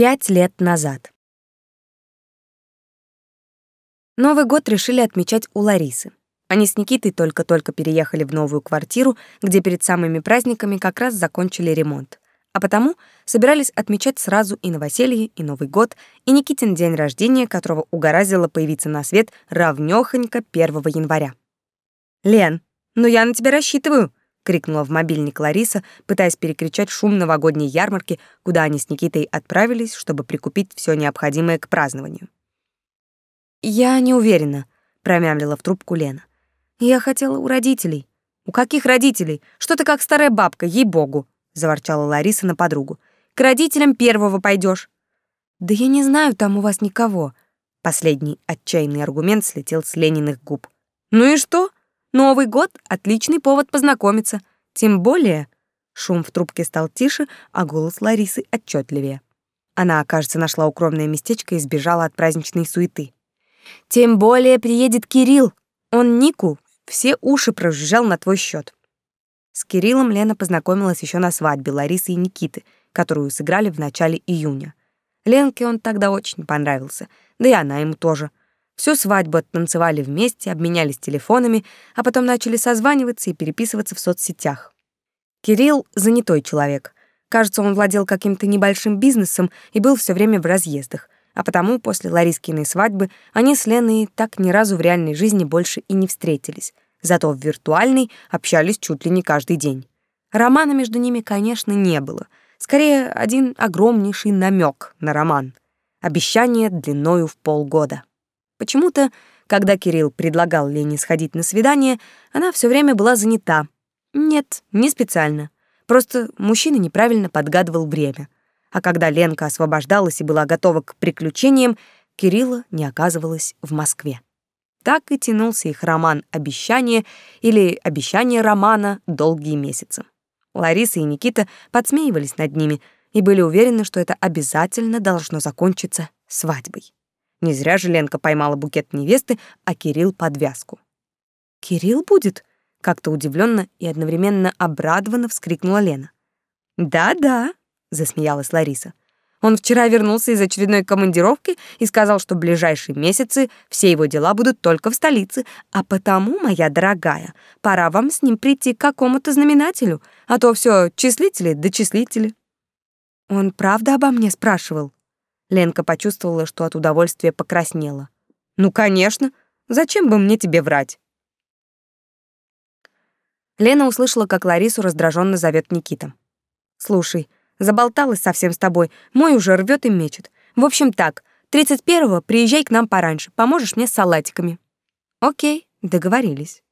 Пять лет назад. Новый год решили отмечать у Ларисы. Они с Никитой только-только переехали в новую квартиру, где перед самыми праздниками как раз закончили ремонт. А потому собирались отмечать сразу и новоселье, и Новый год, и Никитин день рождения, которого угораздило появиться на свет равнёхонько 1 января. «Лен, ну я на тебя рассчитываю!» Крикнула в мобильник Лариса, пытаясь перекричать шум новогодней ярмарки, куда они с Никитой отправились, чтобы прикупить все необходимое к празднованию. Я не уверена, промямлила в трубку Лена. Я хотела у родителей. У каких родителей? Что ты как старая бабка, ей-богу, заворчала Лариса на подругу. К родителям первого пойдешь. Да я не знаю там у вас никого. Последний отчаянный аргумент слетел с Лениных губ. Ну и что? Новый год — отличный повод познакомиться. Тем более... Шум в трубке стал тише, а голос Ларисы отчетливее. Она, кажется, нашла укромное местечко и сбежала от праздничной суеты. «Тем более приедет Кирилл. Он Нику все уши прожужжал на твой счет. С Кириллом Лена познакомилась еще на свадьбе Ларисы и Никиты, которую сыграли в начале июня. Ленке он тогда очень понравился, да и она ему тоже. Всю свадьбу оттанцевали вместе, обменялись телефонами, а потом начали созваниваться и переписываться в соцсетях. Кирилл — занятой человек. Кажется, он владел каким-то небольшим бизнесом и был все время в разъездах, а потому после Ларискиной свадьбы они с Леной так ни разу в реальной жизни больше и не встретились. Зато в виртуальной общались чуть ли не каждый день. Романа между ними, конечно, не было. Скорее, один огромнейший намек на роман. Обещание длиною в полгода. Почему-то, когда Кирилл предлагал Лене сходить на свидание, она все время была занята. Нет, не специально. Просто мужчина неправильно подгадывал время. А когда Ленка освобождалась и была готова к приключениям, Кирилла не оказывалось в Москве. Так и тянулся их роман «Обещание» или «Обещание романа» долгие месяцы. Лариса и Никита подсмеивались над ними и были уверены, что это обязательно должно закончиться свадьбой. Не зря же Ленка поймала букет невесты, а Кирилл — подвязку. «Кирилл будет?» — как-то удивленно и одновременно обрадованно вскрикнула Лена. «Да-да», — засмеялась Лариса. «Он вчера вернулся из очередной командировки и сказал, что в ближайшие месяцы все его дела будут только в столице, а потому, моя дорогая, пора вам с ним прийти к какому-то знаменателю, а то все числители да числители». «Он правда обо мне спрашивал?» Ленка почувствовала, что от удовольствия покраснела. «Ну, конечно. Зачем бы мне тебе врать?» Лена услышала, как Ларису раздраженно зовет Никита. «Слушай, заболталась совсем с тобой, мой уже рвет и мечет. В общем так, 31-го приезжай к нам пораньше, поможешь мне с салатиками». «Окей, договорились».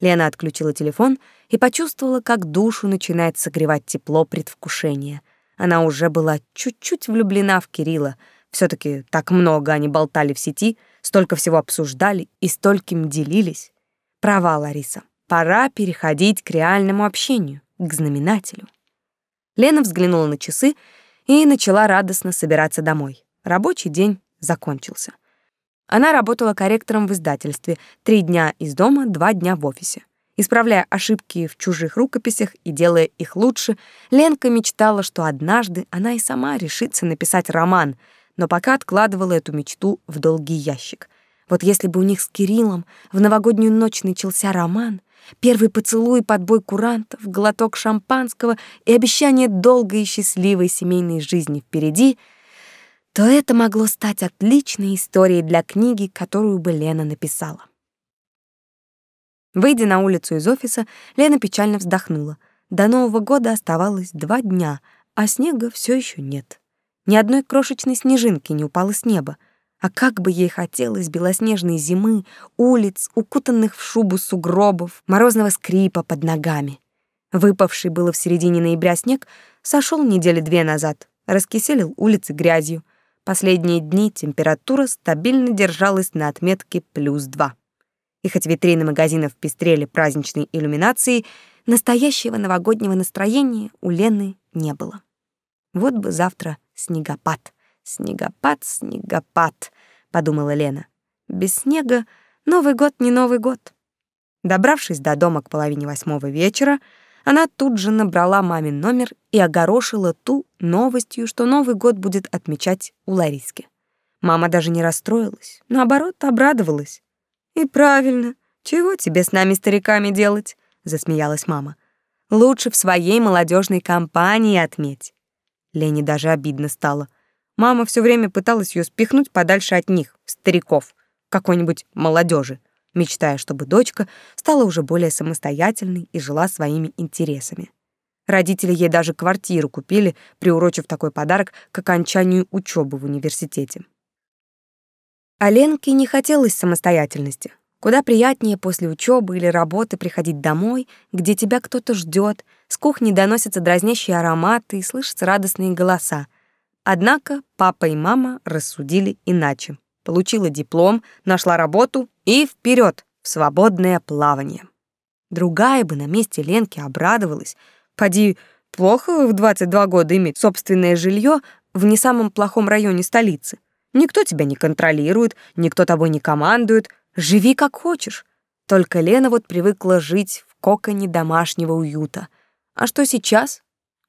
Лена отключила телефон и почувствовала, как душу начинает согревать тепло предвкушения. Она уже была чуть-чуть влюблена в Кирилла. все таки так много они болтали в сети, столько всего обсуждали и стольким делились. Права, Лариса. Пора переходить к реальному общению, к знаменателю. Лена взглянула на часы и начала радостно собираться домой. Рабочий день закончился. Она работала корректором в издательстве. Три дня из дома, два дня в офисе. Исправляя ошибки в чужих рукописях и делая их лучше, Ленка мечтала, что однажды она и сама решится написать роман, но пока откладывала эту мечту в долгий ящик. Вот если бы у них с Кириллом в новогоднюю ночь начался роман, первый поцелуй под бой курантов, глоток шампанского и обещание долгой и счастливой семейной жизни впереди, то это могло стать отличной историей для книги, которую бы Лена написала. Выйдя на улицу из офиса, Лена печально вздохнула. До Нового года оставалось два дня, а снега все еще нет. Ни одной крошечной снежинки не упало с неба. А как бы ей хотелось белоснежной зимы, улиц, укутанных в шубу сугробов, морозного скрипа под ногами. Выпавший было в середине ноября снег сошел недели две назад, раскиселил улицы грязью. Последние дни температура стабильно держалась на отметке плюс два. И хоть витрины магазинов пестрели праздничной иллюминацией, настоящего новогоднего настроения у Лены не было. Вот бы завтра снегопад. Снегопад, снегопад, подумала Лена. Без снега Новый год не Новый год. Добравшись до дома к половине восьмого вечера, она тут же набрала мамин номер и огорошила ту новостью, что Новый год будет отмечать у Лариски. Мама даже не расстроилась, наоборот, обрадовалась. «И правильно. Чего тебе с нами, стариками, делать?» — засмеялась мама. «Лучше в своей молодежной компании отметь». Лене даже обидно стало. Мама все время пыталась ее спихнуть подальше от них, стариков, какой-нибудь молодежи, мечтая, чтобы дочка стала уже более самостоятельной и жила своими интересами. Родители ей даже квартиру купили, приурочив такой подарок к окончанию учебы в университете. А Ленке не хотелось самостоятельности. Куда приятнее после учебы или работы приходить домой, где тебя кто-то ждет, с кухни доносятся дразнящие ароматы и слышатся радостные голоса. Однако папа и мама рассудили иначе. Получила диплом, нашла работу и вперед в свободное плавание. Другая бы на месте Ленки обрадовалась. Поди, плохо в 22 года иметь собственное жилье в не самом плохом районе столицы. Никто тебя не контролирует, никто тобой не командует. Живи как хочешь. Только Лена вот привыкла жить в коконе домашнего уюта. А что сейчас?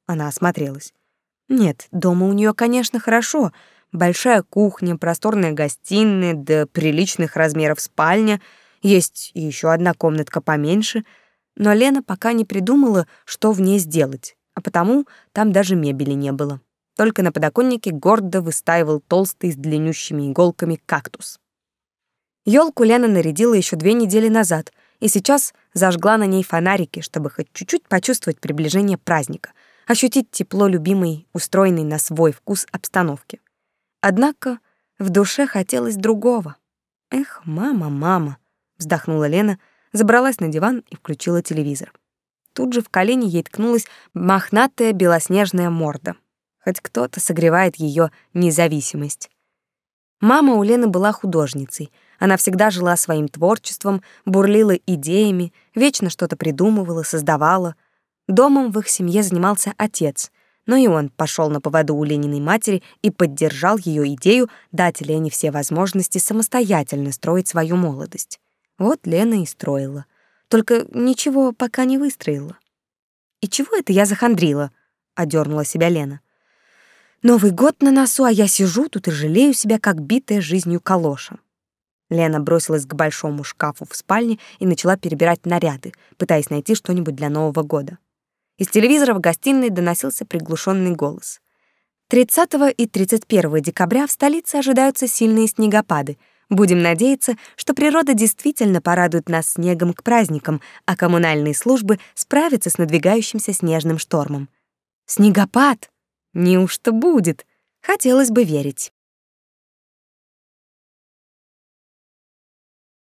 Она осмотрелась. Нет, дома у нее, конечно, хорошо. Большая кухня, просторная гостиная, до приличных размеров спальня. Есть еще одна комнатка поменьше. Но Лена пока не придумала, что в ней сделать, а потому там даже мебели не было. Только на подоконнике гордо выстаивал толстый с длиннющими иголками кактус. Ёлку Лена нарядила еще две недели назад и сейчас зажгла на ней фонарики, чтобы хоть чуть-чуть почувствовать приближение праздника, ощутить тепло любимой, устроенной на свой вкус обстановки. Однако в душе хотелось другого. «Эх, мама, мама!» — вздохнула Лена, забралась на диван и включила телевизор. Тут же в колени ей ткнулась мохнатая белоснежная морда. Хоть кто-то согревает ее независимость. Мама у Лены была художницей. Она всегда жила своим творчеством, бурлила идеями, вечно что-то придумывала, создавала. Домом в их семье занимался отец, но и он пошел на поводу у Лениной матери и поддержал ее идею дать Лене все возможности самостоятельно строить свою молодость. Вот Лена и строила. Только ничего пока не выстроила. «И чего это я захандрила?» — одернула себя Лена. Новый год на носу, а я сижу тут и жалею себя, как битая жизнью калоша. Лена бросилась к большому шкафу в спальне и начала перебирать наряды, пытаясь найти что-нибудь для Нового года. Из телевизора в гостиной доносился приглушенный голос. 30 и 31 декабря в столице ожидаются сильные снегопады. Будем надеяться, что природа действительно порадует нас снегом к праздникам, а коммунальные службы справятся с надвигающимся снежным штормом. Снегопад! Неужто будет? Хотелось бы верить.